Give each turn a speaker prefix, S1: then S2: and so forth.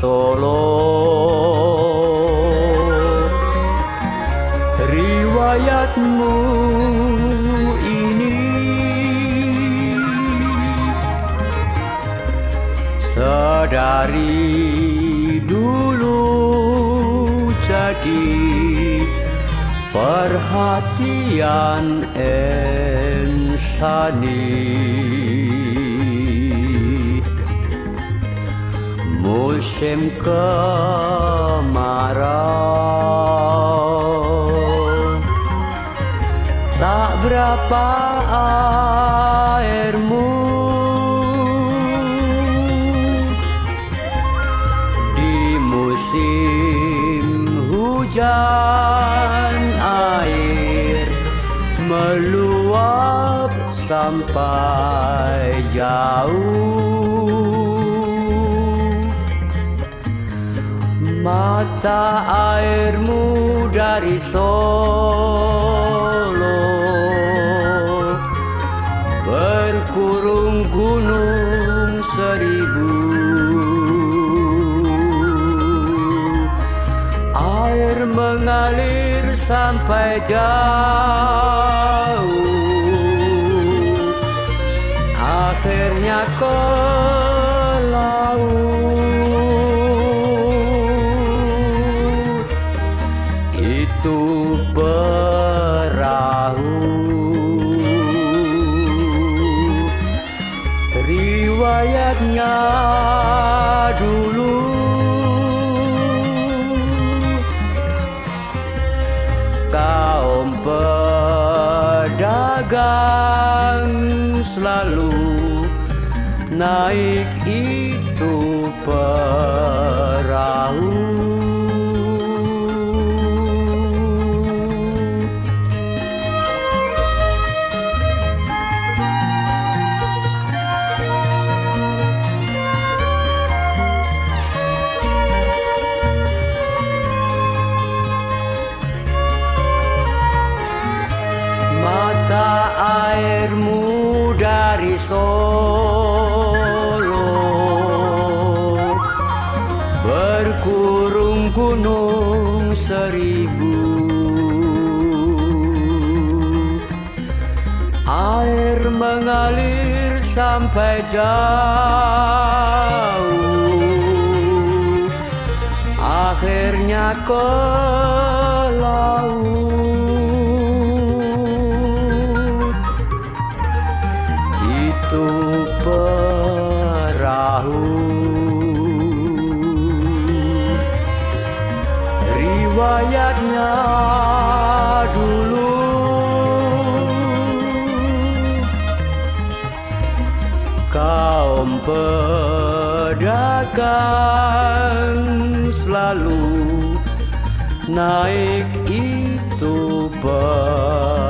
S1: Solo. Riwayatmu ini Sedari dulu jadi perhatian insani musim kemarau. Tak berapa airmu di musim hujan air meluap sampai jauh Mata airmu dari Solo. Berkurung gunung seribu. Air mengalir sampai jauh. Akhirnya ke riwayatnya dulu. Kaum pedagang selalu naik itu perahu airmu dari Solo. Berkurung gunung seribu. Air mengalir sampai jauh. Akhirnya ke laut riwayatnya dulu. Kaum pedagang selalu naik itu perahu.